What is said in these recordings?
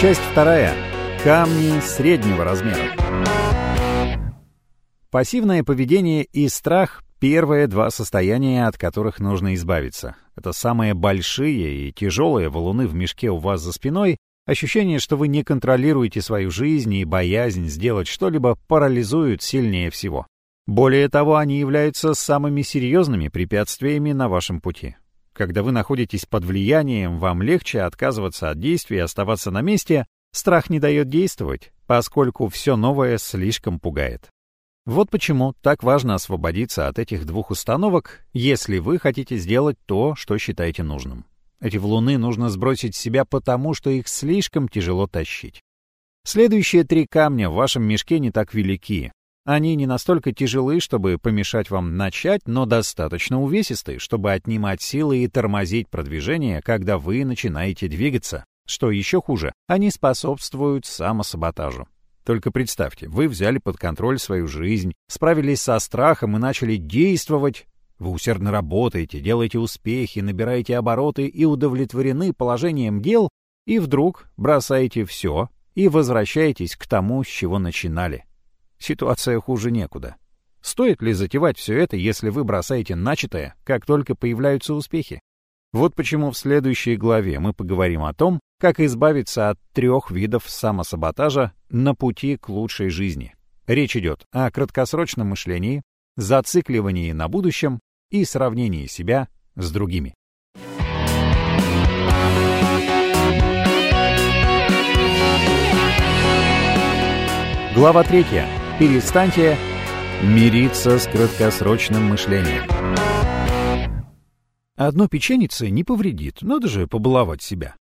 Часть вторая. Камни среднего размера. Пассивное поведение и страх — первые два состояния, от которых нужно избавиться. Это самые большие и тяжелые валуны в мешке у вас за спиной, ощущение, что вы не контролируете свою жизнь и боязнь сделать что-либо парализуют сильнее всего. Более того, они являются самыми серьезными препятствиями на вашем пути. Когда вы находитесь под влиянием, вам легче отказываться от действий и оставаться на месте, страх не дает действовать, поскольку все новое слишком пугает. Вот почему так важно освободиться от этих двух установок, если вы хотите сделать то, что считаете нужным. Эти валуны нужно сбросить с себя потому, что их слишком тяжело тащить. Следующие три камня в вашем мешке не так велики. Они не настолько тяжелы, чтобы помешать вам начать, но достаточно увесистые, чтобы отнимать силы и тормозить продвижение, когда вы начинаете двигаться. Что еще хуже, они способствуют самосаботажу. Только представьте, вы взяли под контроль свою жизнь, справились со страхом и начали действовать. Вы усердно работаете, делаете успехи, набираете обороты и удовлетворены положением дел, и вдруг бросаете все и возвращаетесь к тому, с чего начинали. Ситуация хуже некуда. Стоит ли затевать все это, если вы бросаете начатое, как только появляются успехи? Вот почему в следующей главе мы поговорим о том, как избавиться от трех видов самосаботажа на пути к лучшей жизни. Речь идет о краткосрочном мышлении, зацикливании на будущем и сравнении себя с другими. Глава 3. Перестаньте мириться с краткосрочным мышлением. Одно печенице не повредит, надо же побаловать себя.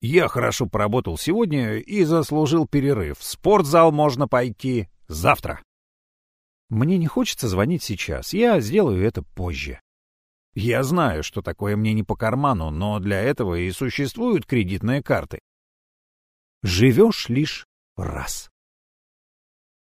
Я хорошо поработал сегодня и заслужил перерыв. В спортзал можно пойти завтра. Мне не хочется звонить сейчас, я сделаю это позже. Я знаю, что такое мне не по карману, но для этого и существуют кредитные карты. Живешь лишь раз.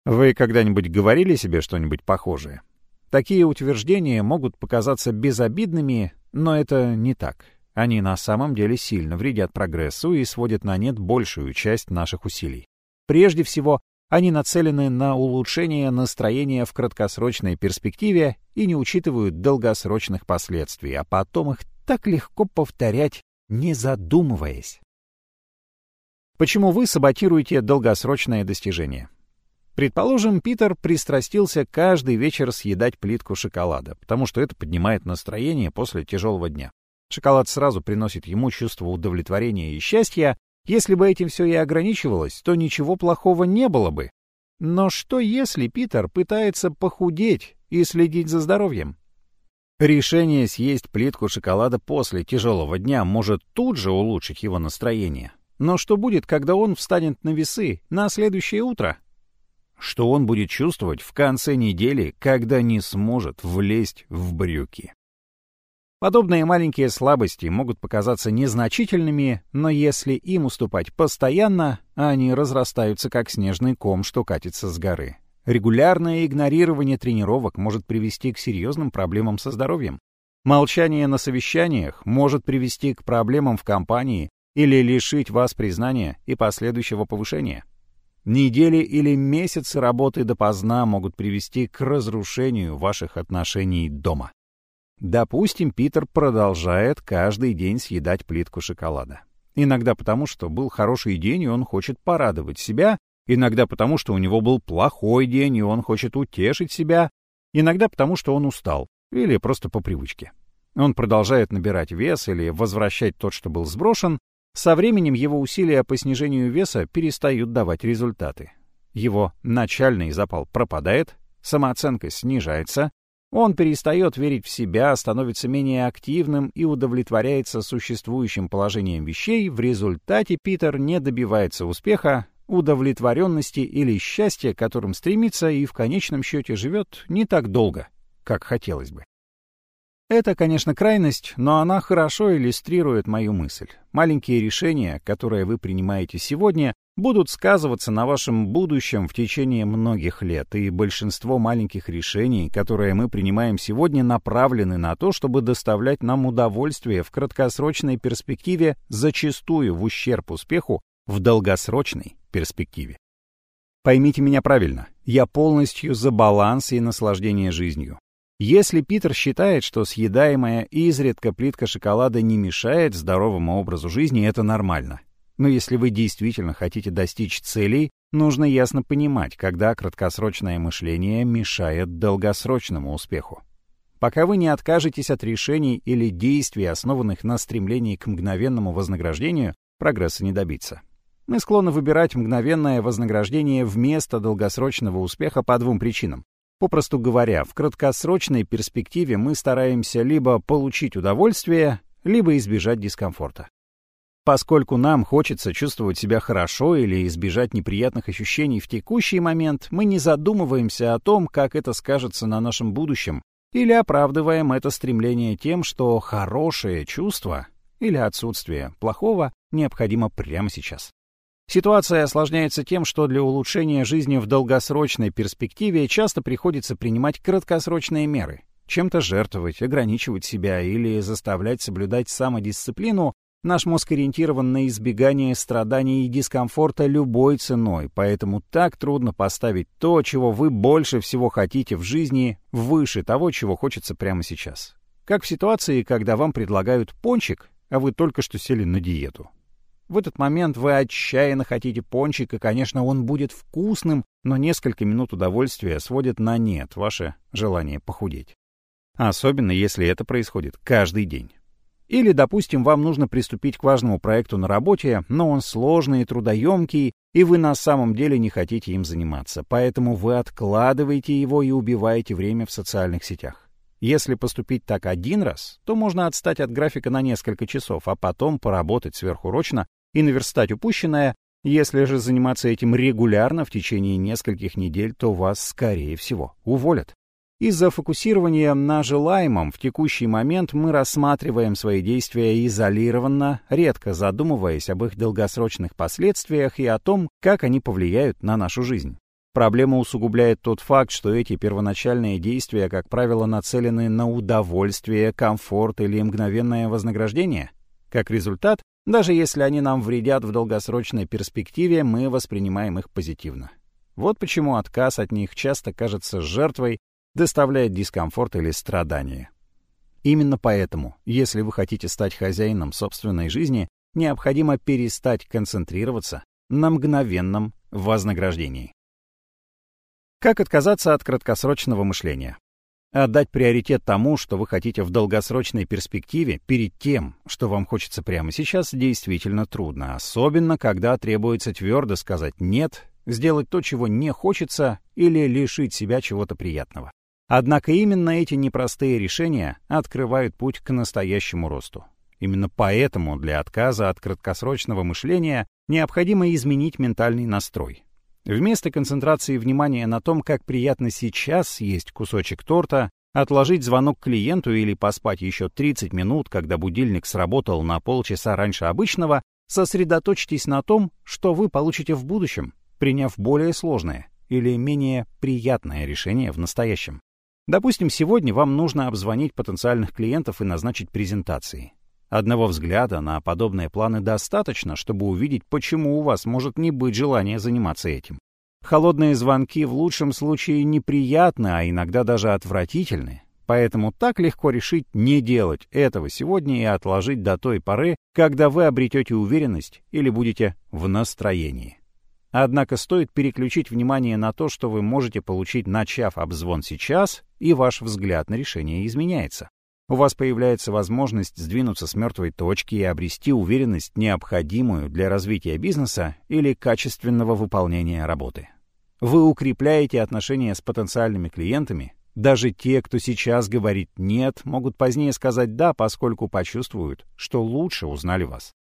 Вы когда-нибудь говорили себе что-нибудь похожее? Такие утверждения могут показаться безобидными, но это не так. Они на самом деле сильно вредят прогрессу и сводят на нет большую часть наших усилий. Прежде всего, они нацелены на улучшение настроения в краткосрочной перспективе и не учитывают долгосрочных последствий, а потом их так легко повторять, не задумываясь. Почему вы саботируете долгосрочное достижение? Предположим, Питер пристрастился каждый вечер съедать плитку шоколада, потому что это поднимает настроение после тяжелого дня. Шоколад сразу приносит ему чувство удовлетворения и счастья. Если бы этим все и ограничивалось, то ничего плохого не было бы. Но что если Питер пытается похудеть и следить за здоровьем? Решение съесть плитку шоколада после тяжелого дня может тут же улучшить его настроение. Но что будет, когда он встанет на весы на следующее утро? Что он будет чувствовать в конце недели, когда не сможет влезть в брюки. Подобные маленькие слабости могут показаться незначительными, но если им уступать постоянно, они разрастаются как снежный ком, что катится с горы. Регулярное игнорирование тренировок может привести к серьезным проблемам со здоровьем. Молчание на совещаниях может привести к проблемам в компании или лишить вас признания и последующего повышения. Недели или месяцы работы допоздна могут привести к разрушению ваших отношений дома. Допустим, Питер продолжает каждый день съедать плитку шоколада. Иногда потому, что был хороший день, и он хочет порадовать себя, иногда потому, что у него был плохой день, и он хочет утешить себя, иногда потому, что он устал, или просто по привычке. Он продолжает набирать вес или возвращать тот, что был сброшен, со временем его усилия по снижению веса перестают давать результаты. Его начальный запал пропадает, самооценка снижается, он перестает верить в себя, становится менее активным и удовлетворяется существующим положением вещей, в результате Питер не добивается успеха, удовлетворенности или счастья, к которым стремится и в конечном счете живет не так долго, как хотелось бы. Это, конечно, крайность, но она хорошо иллюстрирует мою мысль. Маленькие решения, которые вы принимаете сегодня, будут сказываться на вашем будущем в течение многих лет, и большинство маленьких решений, которые мы принимаем сегодня, направлены на то, чтобы доставлять нам удовольствие в краткосрочной перспективе, зачастую в ущерб успеху в долгосрочной перспективе. Поймите меня правильно, я полностью за баланс и наслаждение жизнью. Если Питер считает, что съедаемая изредка плитка шоколада не мешает здоровому образу жизни, это нормально. Но если вы действительно хотите достичь целей, нужно ясно понимать, когда краткосрочное мышление мешает долгосрочному успеху. Пока вы не откажетесь от решений или действий, основанных на стремлении к мгновенному вознаграждению, прогресса не добиться. Мы склонны выбирать мгновенное вознаграждение вместо долгосрочного успеха по двум причинам. Попросту говоря, в краткосрочной перспективе мы стараемся либо получить удовольствие, либо избежать дискомфорта. Поскольку нам хочется чувствовать себя хорошо или избежать неприятных ощущений в текущий момент, мы не задумываемся о том, как это скажется на нашем будущем, или оправдываем это стремление тем, что хорошее чувство или отсутствие плохого необходимо прямо сейчас. Ситуация осложняется тем, что для улучшения жизни в долгосрочной перспективе часто приходится принимать краткосрочные меры, чем-то жертвовать, ограничивать себя или заставлять соблюдать самодисциплину, Наш мозг ориентирован на избегание страданий и дискомфорта любой ценой, поэтому так трудно поставить то, чего вы больше всего хотите в жизни, выше того, чего хочется прямо сейчас. Как в ситуации, когда вам предлагают пончик, а вы только что сели на диету. В этот момент вы отчаянно хотите пончик, и, конечно, он будет вкусным, но несколько минут удовольствия сводят на нет ваше желание похудеть. Особенно, если это происходит каждый день. Или, допустим, вам нужно приступить к важному проекту на работе, но он сложный и трудоемкий, и вы на самом деле не хотите им заниматься, поэтому вы откладываете его и убиваете время в социальных сетях. Если поступить так один раз, то можно отстать от графика на несколько часов, а потом поработать сверхурочно и наверстать упущенное. Если же заниматься этим регулярно в течение нескольких недель, то вас, скорее всего, уволят. Из-за фокусирования на желаемом в текущий момент мы рассматриваем свои действия изолированно, редко задумываясь об их долгосрочных последствиях и о том, как они повлияют на нашу жизнь. Проблему усугубляет тот факт, что эти первоначальные действия, как правило, нацелены на удовольствие, комфорт или мгновенное вознаграждение. Как результат, даже если они нам вредят в долгосрочной перспективе, мы воспринимаем их позитивно. Вот почему отказ от них часто кажется жертвой доставляет дискомфорт или страдания. Именно поэтому, если вы хотите стать хозяином собственной жизни, необходимо перестать концентрироваться на мгновенном вознаграждении. Как отказаться от краткосрочного мышления? Отдать приоритет тому, что вы хотите в долгосрочной перспективе, перед тем, что вам хочется прямо сейчас, действительно трудно, особенно когда требуется твердо сказать «нет», сделать то, чего не хочется, или лишить себя чего-то приятного. Однако именно эти непростые решения открывают путь к настоящему росту. Именно поэтому для отказа от краткосрочного мышления необходимо изменить ментальный настрой. Вместо концентрации внимания на том, как приятно сейчас съесть кусочек торта, отложить звонок клиенту или поспать еще 30 минут, когда будильник сработал на полчаса раньше обычного, сосредоточьтесь на том, что вы получите в будущем, приняв более сложное или менее приятное решение в настоящем. Допустим, сегодня вам нужно обзвонить потенциальных клиентов и назначить презентации. Одного взгляда на подобные планы достаточно, чтобы увидеть, почему у вас может не быть желания заниматься этим. Холодные звонки в лучшем случае неприятны, а иногда даже отвратительны. Поэтому так легко решить не делать этого сегодня и отложить до той поры, когда вы обретете уверенность или будете в настроении. Однако стоит переключить внимание на то, что вы можете получить, начав обзвон сейчас, и ваш взгляд на решение изменяется. У вас появляется возможность сдвинуться с мертвой точки и обрести уверенность, необходимую для развития бизнеса или качественного выполнения работы. Вы укрепляете отношения с потенциальными клиентами. Даже те, кто сейчас говорит «нет», могут позднее сказать «да», поскольку почувствуют, что лучше узнали вас.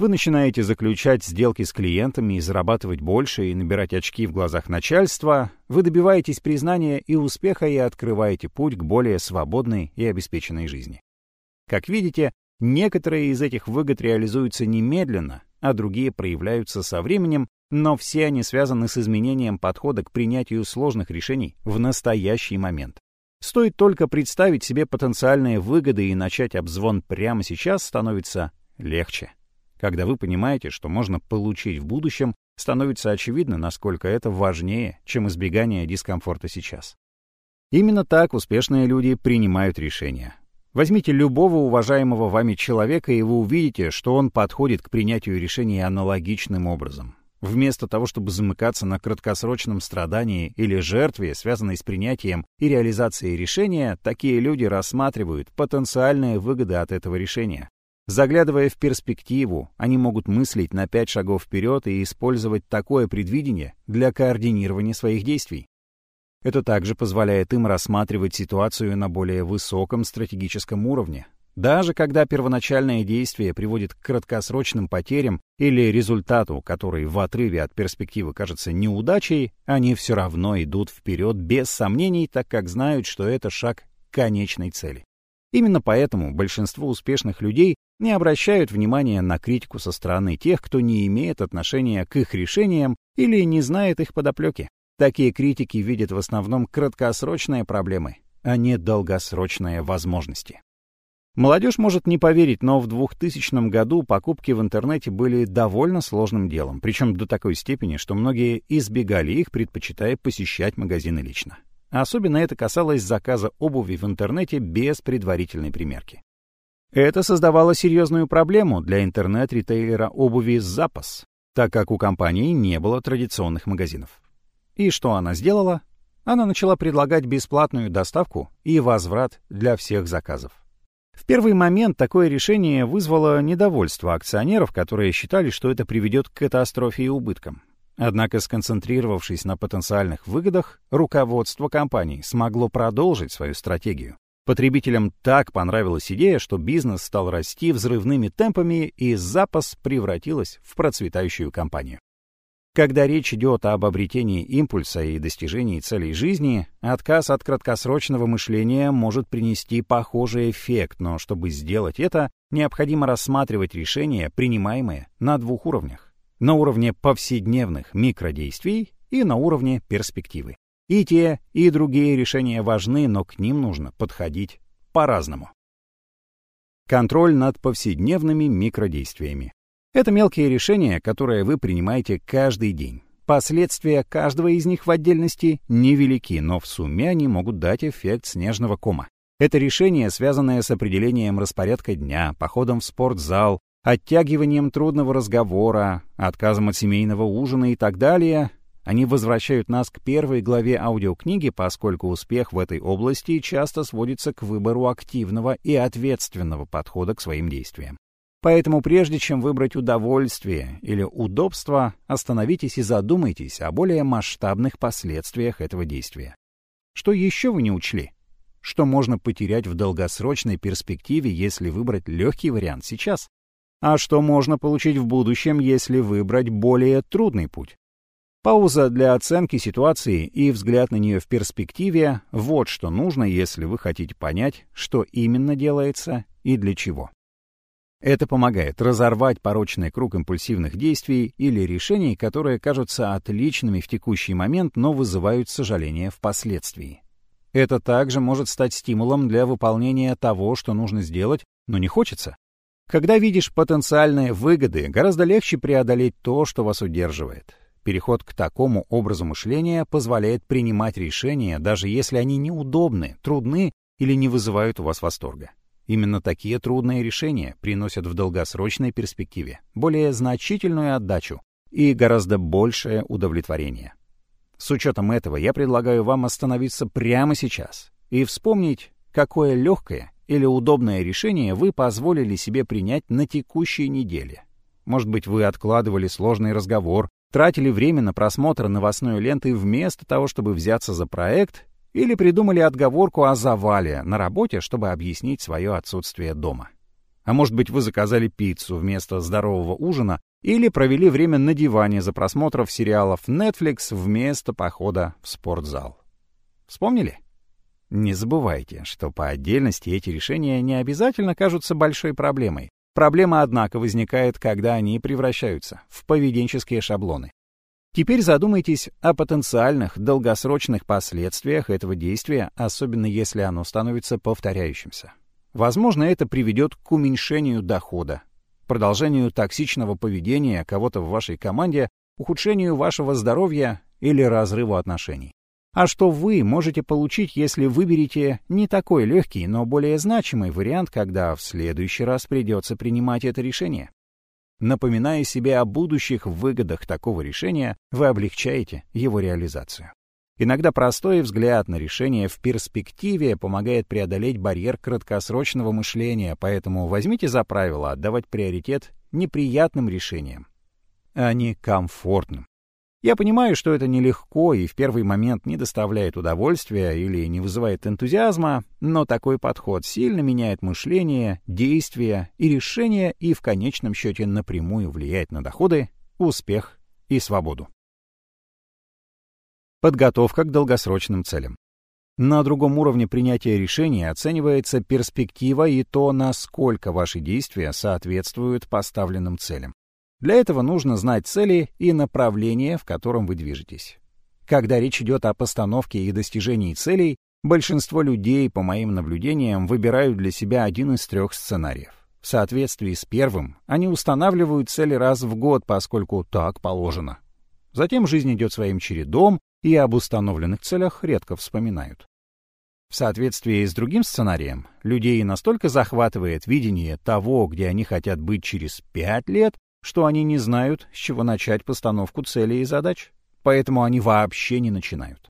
Вы начинаете заключать сделки с клиентами и зарабатывать больше и набирать очки в глазах начальства. Вы добиваетесь признания и успеха и открываете путь к более свободной и обеспеченной жизни. Как видите, некоторые из этих выгод реализуются немедленно, а другие проявляются со временем, но все они связаны с изменением подхода к принятию сложных решений в настоящий момент. Стоит только представить себе потенциальные выгоды и начать обзвон прямо сейчас становится легче. Когда вы понимаете, что можно получить в будущем, становится очевидно, насколько это важнее, чем избегание дискомфорта сейчас. Именно так успешные люди принимают решения. Возьмите любого уважаемого вами человека, и вы увидите, что он подходит к принятию решений аналогичным образом. Вместо того, чтобы замыкаться на краткосрочном страдании или жертве, связанной с принятием и реализацией решения, такие люди рассматривают потенциальные выгоды от этого решения. Заглядывая в перспективу, они могут мыслить на пять шагов вперед и использовать такое предвидение для координирования своих действий. Это также позволяет им рассматривать ситуацию на более высоком стратегическом уровне, даже когда первоначальное действие приводит к краткосрочным потерям или результату, который в отрыве от перспективы кажется неудачей, они все равно идут вперед без сомнений, так как знают, что это шаг к конечной цели. Именно поэтому большинство успешных людей не обращают внимания на критику со стороны тех, кто не имеет отношения к их решениям или не знает их подоплеки. Такие критики видят в основном краткосрочные проблемы, а не долгосрочные возможности. Молодежь может не поверить, но в 2000 году покупки в интернете были довольно сложным делом, причем до такой степени, что многие избегали их, предпочитая посещать магазины лично. Особенно это касалось заказа обуви в интернете без предварительной примерки. Это создавало серьезную проблему для интернет-ритейлера обуви «Запас», так как у компании не было традиционных магазинов. И что она сделала? Она начала предлагать бесплатную доставку и возврат для всех заказов. В первый момент такое решение вызвало недовольство акционеров, которые считали, что это приведет к катастрофе и убыткам. Однако, сконцентрировавшись на потенциальных выгодах, руководство компании смогло продолжить свою стратегию. Потребителям так понравилась идея, что бизнес стал расти взрывными темпами, и запас превратилась в процветающую компанию. Когда речь идет об обретении импульса и достижении целей жизни, отказ от краткосрочного мышления может принести похожий эффект, но чтобы сделать это, необходимо рассматривать решения, принимаемые на двух уровнях. На уровне повседневных микродействий и на уровне перспективы. И те, и другие решения важны, но к ним нужно подходить по-разному. Контроль над повседневными микродействиями. Это мелкие решения, которые вы принимаете каждый день. Последствия каждого из них в отдельности невелики, но в сумме они могут дать эффект снежного кома. Это решения, связанные с определением распорядка дня, походом в спортзал, оттягиванием трудного разговора, отказом от семейного ужина и так далее, они возвращают нас к первой главе аудиокниги, поскольку успех в этой области часто сводится к выбору активного и ответственного подхода к своим действиям. Поэтому прежде чем выбрать удовольствие или удобство, остановитесь и задумайтесь о более масштабных последствиях этого действия. Что еще вы не учли? Что можно потерять в долгосрочной перспективе, если выбрать легкий вариант сейчас? А что можно получить в будущем, если выбрать более трудный путь? Пауза для оценки ситуации и взгляд на нее в перспективе — вот что нужно, если вы хотите понять, что именно делается и для чего. Это помогает разорвать порочный круг импульсивных действий или решений, которые кажутся отличными в текущий момент, но вызывают сожаление впоследствии. Это также может стать стимулом для выполнения того, что нужно сделать, но не хочется. Когда видишь потенциальные выгоды, гораздо легче преодолеть то, что вас удерживает. Переход к такому образу мышления позволяет принимать решения, даже если они неудобны, трудны или не вызывают у вас восторга. Именно такие трудные решения приносят в долгосрочной перспективе более значительную отдачу и гораздо большее удовлетворение. С учетом этого я предлагаю вам остановиться прямо сейчас и вспомнить, какое легкое или удобное решение вы позволили себе принять на текущей неделе. Может быть, вы откладывали сложный разговор, тратили время на просмотр новостной ленты вместо того, чтобы взяться за проект или придумали отговорку о завале на работе, чтобы объяснить свое отсутствие дома. А может быть, вы заказали пиццу вместо здорового ужина или провели время на диване за просмотром сериалов Netflix вместо похода в спортзал. Вспомнили? Не забывайте, что по отдельности эти решения не обязательно кажутся большой проблемой. Проблема, однако, возникает, когда они превращаются в поведенческие шаблоны. Теперь задумайтесь о потенциальных долгосрочных последствиях этого действия, особенно если оно становится повторяющимся. Возможно, это приведет к уменьшению дохода, продолжению токсичного поведения кого-то в вашей команде, ухудшению вашего здоровья или разрыву отношений. А что вы можете получить, если выберете не такой легкий, но более значимый вариант, когда в следующий раз придется принимать это решение? Напоминая себе о будущих выгодах такого решения, вы облегчаете его реализацию. Иногда простой взгляд на решение в перспективе помогает преодолеть барьер краткосрочного мышления, поэтому возьмите за правило отдавать приоритет неприятным решениям, а не комфортным. Я понимаю, что это нелегко и в первый момент не доставляет удовольствия или не вызывает энтузиазма, но такой подход сильно меняет мышление, действия и решения и в конечном счете напрямую влияет на доходы, успех и свободу. Подготовка к долгосрочным целям. На другом уровне принятия решения оценивается перспектива и то, насколько ваши действия соответствуют поставленным целям. Для этого нужно знать цели и направление, в котором вы движетесь. Когда речь идет о постановке и достижении целей, большинство людей, по моим наблюдениям, выбирают для себя один из трех сценариев. В соответствии с первым, они устанавливают цели раз в год, поскольку так положено. Затем жизнь идет своим чередом, и об установленных целях редко вспоминают. В соответствии с другим сценарием, людей настолько захватывает видение того, где они хотят быть через пять лет, что они не знают, с чего начать постановку целей и задач, поэтому они вообще не начинают.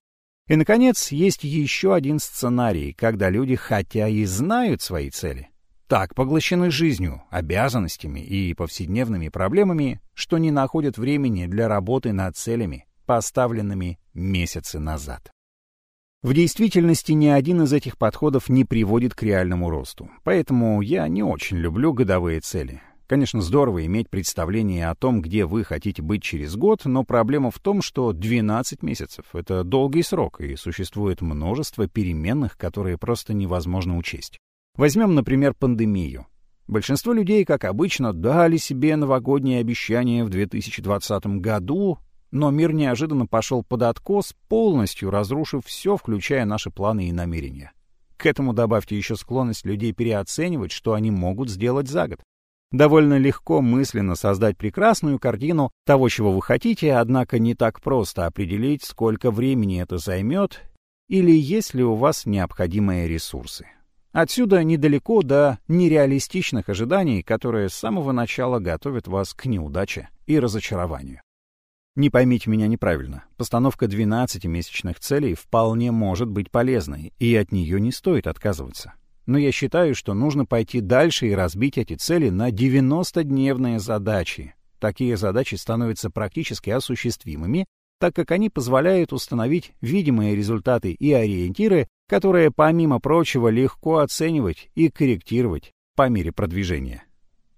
И, наконец, есть еще один сценарий, когда люди, хотя и знают свои цели, так поглощены жизнью, обязанностями и повседневными проблемами, что не находят времени для работы над целями, поставленными месяцы назад. В действительности ни один из этих подходов не приводит к реальному росту, поэтому я не очень люблю годовые цели. Конечно, здорово иметь представление о том, где вы хотите быть через год, но проблема в том, что 12 месяцев — это долгий срок, и существует множество переменных, которые просто невозможно учесть. Возьмем, например, пандемию. Большинство людей, как обычно, дали себе новогодние обещания в 2020 году, но мир неожиданно пошел под откос, полностью разрушив все, включая наши планы и намерения. К этому добавьте еще склонность людей переоценивать, что они могут сделать за год. Довольно легко мысленно создать прекрасную картину того, чего вы хотите, однако не так просто определить, сколько времени это займет или есть ли у вас необходимые ресурсы. Отсюда недалеко до нереалистичных ожиданий, которые с самого начала готовят вас к неудаче и разочарованию. Не поймите меня неправильно. Постановка 12-месячных целей вполне может быть полезной, и от нее не стоит отказываться. Но я считаю, что нужно пойти дальше и разбить эти цели на 90-дневные задачи. Такие задачи становятся практически осуществимыми, так как они позволяют установить видимые результаты и ориентиры, которые, помимо прочего, легко оценивать и корректировать по мере продвижения.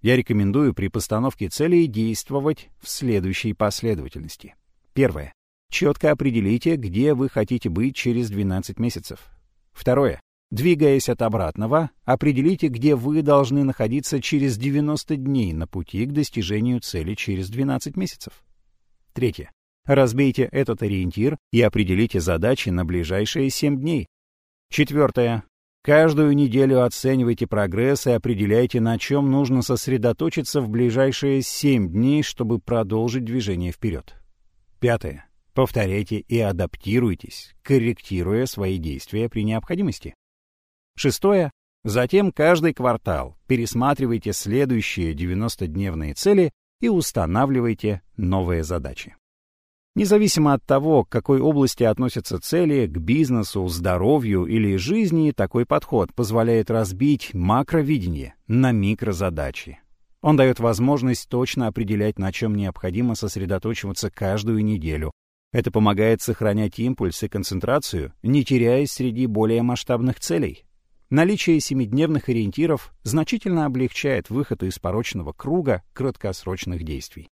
Я рекомендую при постановке целей действовать в следующей последовательности. Первое. Четко определите, где вы хотите быть через 12 месяцев. Второе. Двигаясь от обратного, определите, где вы должны находиться через 90 дней на пути к достижению цели через 12 месяцев. Третье. Разбейте этот ориентир и определите задачи на ближайшие 7 дней. Четвертое. Каждую неделю оценивайте прогресс и определяйте, на чем нужно сосредоточиться в ближайшие 7 дней, чтобы продолжить движение вперед. Пятое. Повторяйте и адаптируйтесь, корректируя свои действия при необходимости. Шестое. Затем каждый квартал пересматривайте следующие 90-дневные цели и устанавливайте новые задачи. Независимо от того, к какой области относятся цели, к бизнесу, здоровью или жизни, такой подход позволяет разбить макровидение на микрозадачи. Он дает возможность точно определять, на чем необходимо сосредоточиваться каждую неделю. Это помогает сохранять импульс и концентрацию, не теряясь среди более масштабных целей. Наличие семидневных ориентиров значительно облегчает выход из порочного круга краткосрочных действий.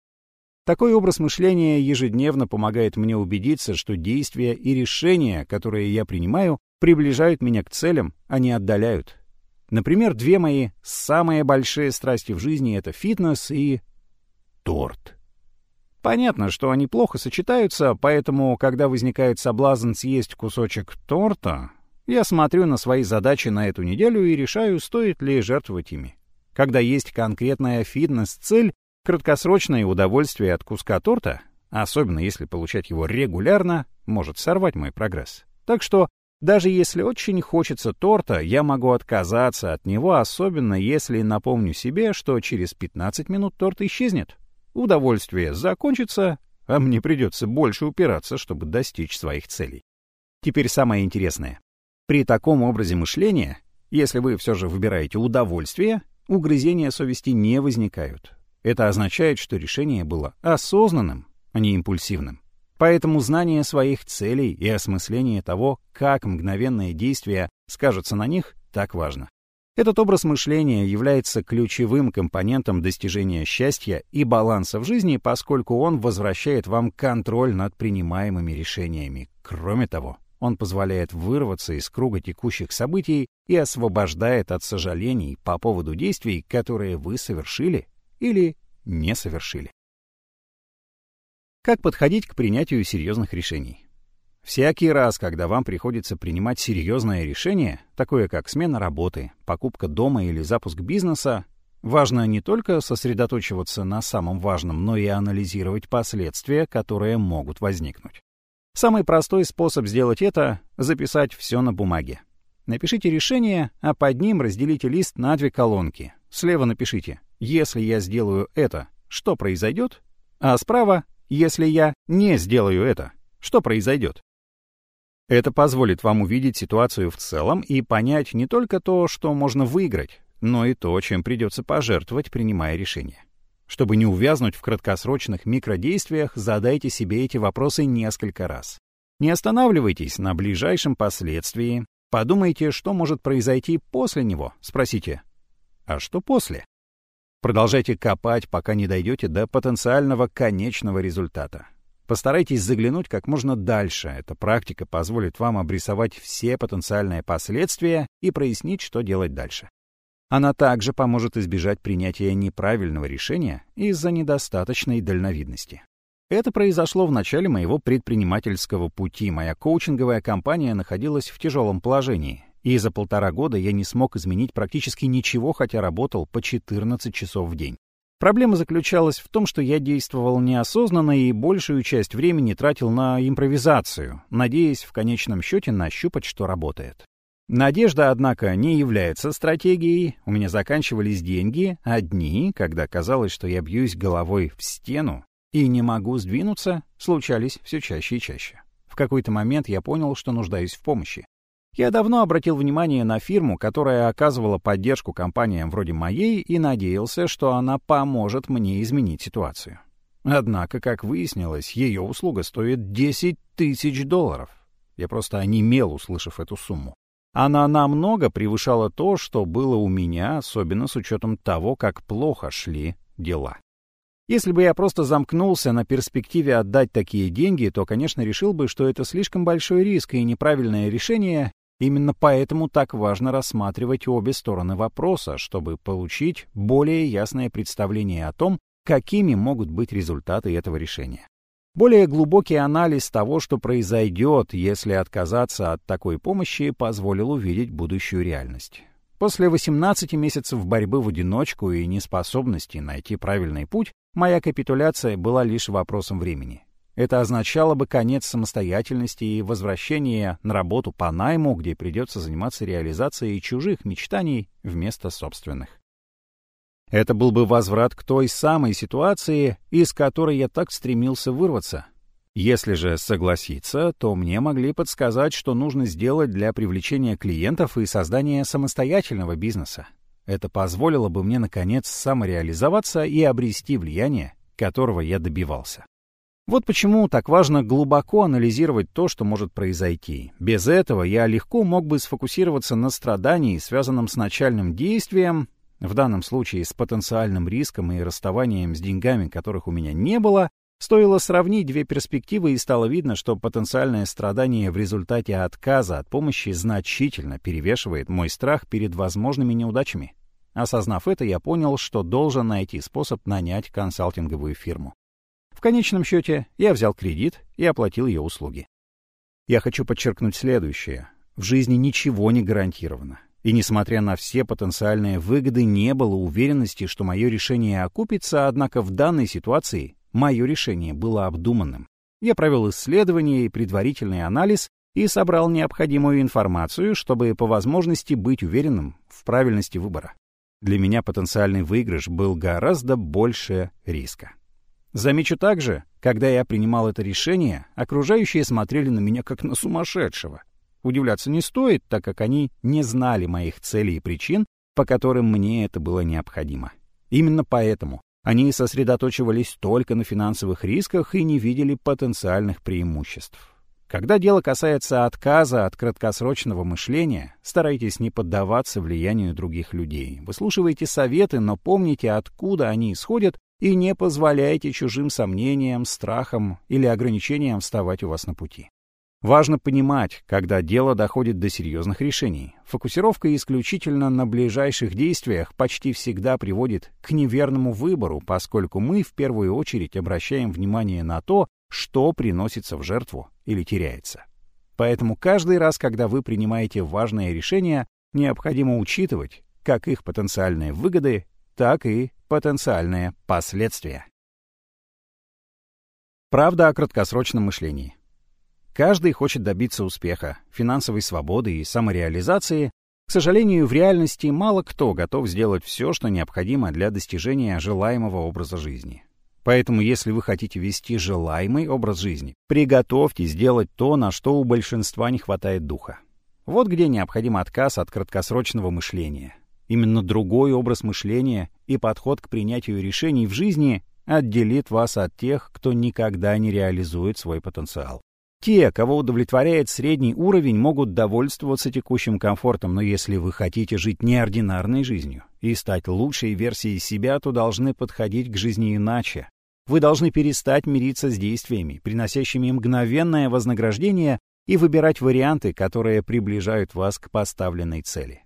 Такой образ мышления ежедневно помогает мне убедиться, что действия и решения, которые я принимаю, приближают меня к целям, а не отдаляют. Например, две мои самые большие страсти в жизни — это фитнес и торт. Понятно, что они плохо сочетаются, поэтому, когда возникает соблазн съесть кусочек торта, я смотрю на свои задачи на эту неделю и решаю, стоит ли жертвовать ими. Когда есть конкретная фитнес-цель, краткосрочное удовольствие от куска торта, особенно если получать его регулярно, может сорвать мой прогресс. Так что даже если очень хочется торта, я могу отказаться от него, особенно если напомню себе, что через 15 минут торт исчезнет. Удовольствие закончится, а мне придется больше упираться, чтобы достичь своих целей. Теперь самое интересное. При таком образе мышления, если вы все же выбираете удовольствие, угрызения совести не возникают. Это означает, что решение было осознанным, а не импульсивным. Поэтому знание своих целей и осмысление того, как мгновенное действие скажется на них, так важно. Этот образ мышления является ключевым компонентом достижения счастья и баланса в жизни, поскольку он возвращает вам контроль над принимаемыми решениями. Кроме того, он позволяет вырваться из круга текущих событий и освобождает от сожалений по поводу действий, которые вы совершили или не совершили. Как подходить к принятию серьезных решений? Всякий раз, когда вам приходится принимать серьезное решение, такое как смена работы, покупка дома или запуск бизнеса, важно не только сосредоточиваться на самом важном, но и анализировать последствия, которые могут возникнуть. Самый простой способ сделать это — записать все на бумаге. Напишите решение, а под ним разделите лист на две колонки. Слева напишите «Если я сделаю это, что произойдет?» А справа «Если я не сделаю это, что произойдет?» Это позволит вам увидеть ситуацию в целом и понять не только то, что можно выиграть, но и то, чем придется пожертвовать, принимая решение. Чтобы не увязнуть в краткосрочных микродействиях, задайте себе эти вопросы несколько раз. Не останавливайтесь на ближайшем последствии, подумайте, что может произойти после него, спросите «А что после?» Продолжайте копать, пока не дойдете до потенциального конечного результата. Постарайтесь заглянуть как можно дальше. Эта практика позволит вам обрисовать все потенциальные последствия и прояснить, что делать дальше. Она также поможет избежать принятия неправильного решения из-за недостаточной дальновидности. Это произошло в начале моего предпринимательского пути. Моя коучинговая компания находилась в тяжелом положении, и за полтора года я не смог изменить практически ничего, хотя работал по 14 часов в день. Проблема заключалась в том, что я действовал неосознанно и большую часть времени тратил на импровизацию, надеясь в конечном счете нащупать, что работает. Надежда, однако, не является стратегией. У меня заканчивались деньги, а дни, когда казалось, что я бьюсь головой в стену и не могу сдвинуться, случались все чаще и чаще. В какой-то момент я понял, что нуждаюсь в помощи. Я давно обратил внимание на фирму, которая оказывала поддержку компаниям вроде моей, и надеялся, что она поможет мне изменить ситуацию. Однако, как выяснилось, ее услуга стоит 10 тысяч долларов. Я просто онемел, услышав эту сумму. Она намного превышала то, что было у меня, особенно с учетом того, как плохо шли дела. Если бы я просто замкнулся на перспективе отдать такие деньги, то, конечно, решил бы, что это слишком большой риск и неправильное решение, Именно поэтому так важно рассматривать обе стороны вопроса, чтобы получить более ясное представление о том, какими могут быть результаты этого решения. Более глубокий анализ того, что произойдет, если отказаться от такой помощи, позволил увидеть будущую реальность. После 18 месяцев борьбы в одиночку и неспособности найти правильный путь, моя капитуляция была лишь вопросом времени. Это означало бы конец самостоятельности и возвращение на работу по найму, где придется заниматься реализацией чужих мечтаний вместо собственных. Это был бы возврат к той самой ситуации, из которой я так стремился вырваться. Если же согласиться, то мне могли подсказать, что нужно сделать для привлечения клиентов и создания самостоятельного бизнеса. Это позволило бы мне, наконец, самореализоваться и обрести влияние, которого я добивался. Вот почему так важно глубоко анализировать то, что может произойти. Без этого я легко мог бы сфокусироваться на страдании, связанном с начальным действием, в данном случае с потенциальным риском и расставанием с деньгами, которых у меня не было, Стоило сравнить две перспективы, и стало видно, что потенциальное страдание в результате отказа от помощи значительно перевешивает мой страх перед возможными неудачами. Осознав это, я понял, что должен найти способ нанять консалтинговую фирму. В конечном счете, я взял кредит и оплатил ее услуги. Я хочу подчеркнуть следующее. В жизни ничего не гарантировано. И несмотря на все потенциальные выгоды, не было уверенности, что мое решение окупится, однако в данной ситуации мое решение было обдуманным. Я провел исследование и предварительный анализ и собрал необходимую информацию, чтобы по возможности быть уверенным в правильности выбора. Для меня потенциальный выигрыш был гораздо больше риска. Замечу также, когда я принимал это решение, окружающие смотрели на меня как на сумасшедшего. Удивляться не стоит, так как они не знали моих целей и причин, по которым мне это было необходимо. Именно поэтому они сосредоточивались только на финансовых рисках и не видели потенциальных преимуществ. Когда дело касается отказа от краткосрочного мышления, старайтесь не поддаваться влиянию других людей. Выслушивайте советы, но помните, откуда они исходят, и не позволяйте чужим сомнениям, страхам или ограничениям вставать у вас на пути. Важно понимать, когда дело доходит до серьезных решений. Фокусировка исключительно на ближайших действиях почти всегда приводит к неверному выбору, поскольку мы в первую очередь обращаем внимание на то, что приносится в жертву или теряется. Поэтому каждый раз, когда вы принимаете важное решение, необходимо учитывать как их потенциальные выгоды, так и потенциальные последствия. Правда о краткосрочном мышлении. Каждый хочет добиться успеха, финансовой свободы и самореализации. К сожалению, в реальности мало кто готов сделать все, что необходимо для достижения желаемого образа жизни. Поэтому, если вы хотите вести желаемый образ жизни, приготовьтесь сделать то, на что у большинства не хватает духа. Вот где необходим отказ от краткосрочного мышления. Именно другой образ мышления и подход к принятию решений в жизни отделит вас от тех, кто никогда не реализует свой потенциал. Те, кого удовлетворяет средний уровень, могут довольствоваться текущим комфортом, но если вы хотите жить неординарной жизнью и стать лучшей версией себя, то должны подходить к жизни иначе. Вы должны перестать мириться с действиями, приносящими мгновенное вознаграждение, и выбирать варианты, которые приближают вас к поставленной цели.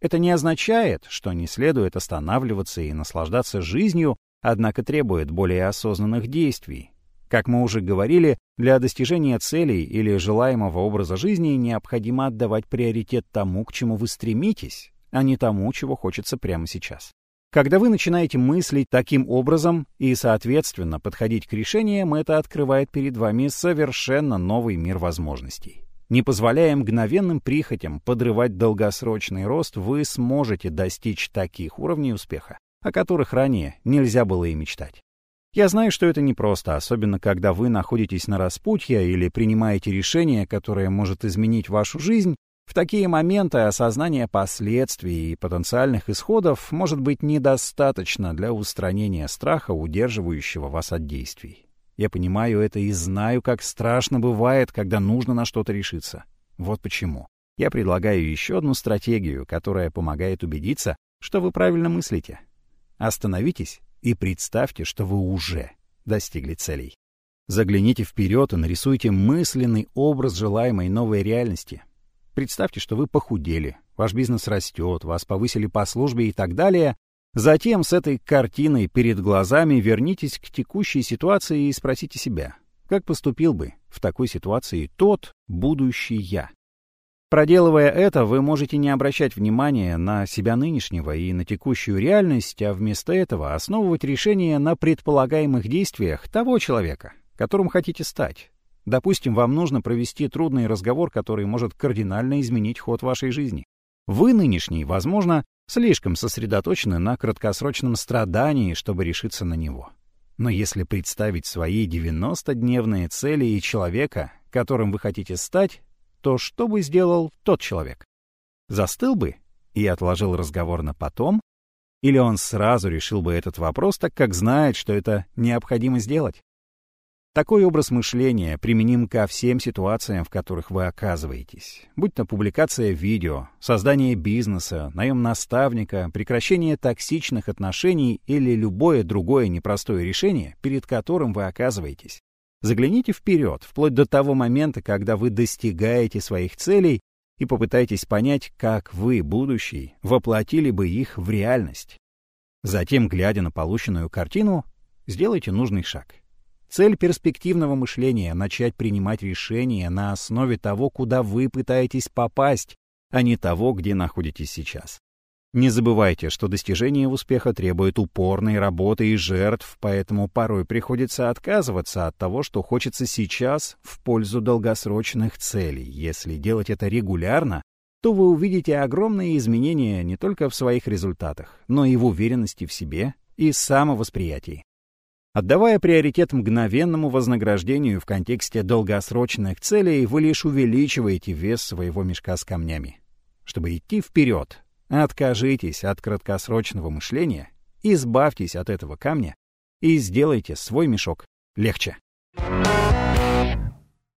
Это не означает, что не следует останавливаться и наслаждаться жизнью, однако требует более осознанных действий, как мы уже говорили, для достижения целей или желаемого образа жизни необходимо отдавать приоритет тому, к чему вы стремитесь, а не тому, чего хочется прямо сейчас. Когда вы начинаете мыслить таким образом и, соответственно, подходить к решениям, это открывает перед вами совершенно новый мир возможностей. Не позволяя мгновенным прихотям подрывать долгосрочный рост, вы сможете достичь таких уровней успеха, о которых ранее нельзя было и мечтать. Я знаю, что это непросто, особенно когда вы находитесь на распутье или принимаете решение, которое может изменить вашу жизнь. В такие моменты осознание последствий и потенциальных исходов может быть недостаточно для устранения страха, удерживающего вас от действий. Я понимаю это и знаю, как страшно бывает, когда нужно на что-то решиться. Вот почему. Я предлагаю еще одну стратегию, которая помогает убедиться, что вы правильно мыслите. Остановитесь и представьте, что вы уже достигли целей. Загляните вперед и нарисуйте мысленный образ желаемой новой реальности. Представьте, что вы похудели, ваш бизнес растет, вас повысили по службе и так далее. Затем с этой картиной перед глазами вернитесь к текущей ситуации и спросите себя, как поступил бы в такой ситуации тот будущий я? Проделывая это, вы можете не обращать внимания на себя нынешнего и на текущую реальность, а вместо этого основывать решение на предполагаемых действиях того человека, которым хотите стать. Допустим, вам нужно провести трудный разговор, который может кардинально изменить ход вашей жизни. Вы нынешний, возможно, слишком сосредоточены на краткосрочном страдании, чтобы решиться на него. Но если представить свои 90-дневные цели и человека, которым вы хотите стать, то что бы сделал тот человек? Застыл бы и отложил разговор на потом? Или он сразу решил бы этот вопрос, так как знает, что это необходимо сделать? Такой образ мышления применим ко всем ситуациям, в которых вы оказываетесь. Будь то публикация видео, создание бизнеса, наем наставника, прекращение токсичных отношений или любое другое непростое решение, перед которым вы оказываетесь. Загляните вперед, вплоть до того момента, когда вы достигаете своих целей и попытайтесь понять, как вы, будущий, воплотили бы их в реальность. Затем, глядя на полученную картину, сделайте нужный шаг. Цель перспективного мышления — начать принимать решения на основе того, куда вы пытаетесь попасть, а не того, где находитесь сейчас. Не забывайте, что достижение успеха требует упорной работы и жертв, поэтому порой приходится отказываться от того, что хочется сейчас в пользу долгосрочных целей. Если делать это регулярно, то вы увидите огромные изменения не только в своих результатах, но и в уверенности в себе и самовосприятии. Отдавая приоритет мгновенному вознаграждению в контексте долгосрочных целей, вы лишь увеличиваете вес своего мешка с камнями. Чтобы идти вперед, откажитесь от краткосрочного мышления, избавьтесь от этого камня и сделайте свой мешок легче. Thank you